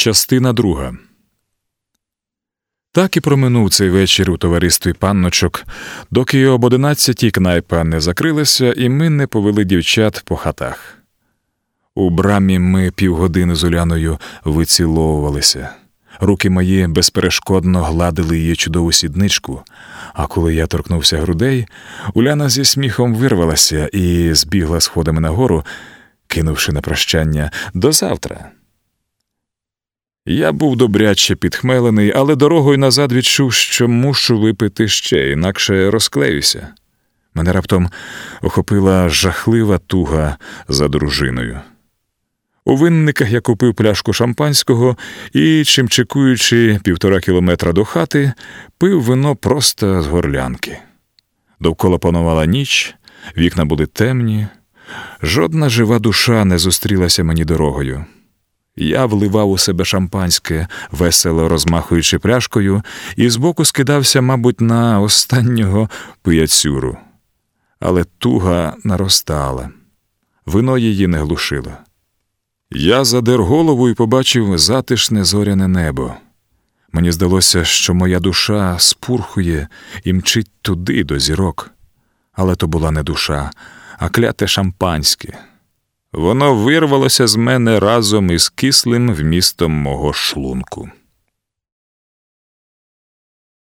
Частина друга. Так і проминув цей вечір у товаристві панночок, доки об одинадцятій кнайпа не закрилася, і ми не повели дівчат по хатах. У брамі ми півгодини з Уляною виціловувалися. Руки мої безперешкодно гладили її чудову сідничку, а коли я торкнувся грудей, Уляна зі сміхом вирвалася і збігла сходами нагору, кинувши на прощання до завтра. Я був добряче підхмелений, але дорогою назад відчув, що мушу випити ще, інакше розклеюся. Мене раптом охопила жахлива туга за дружиною. У винниках я купив пляшку шампанського і, чимчикуючи півтора кілометра до хати, пив вино просто з горлянки. Довкола панувала ніч, вікна були темні, жодна жива душа не зустрілася мені дорогою. Я вливав у себе шампанське, весело розмахуючи пляшкою, і збоку скидався, мабуть, на останнього пияцюру. Але туга наростала, вино її не глушило. Я задер голову і побачив затишне зоряне небо. Мені здалося, що моя душа спурхує і мчить туди до зірок. Але то була не душа, а кляте шампанське. Воно вирвалося з мене разом із кислим вмістом мого шлунку.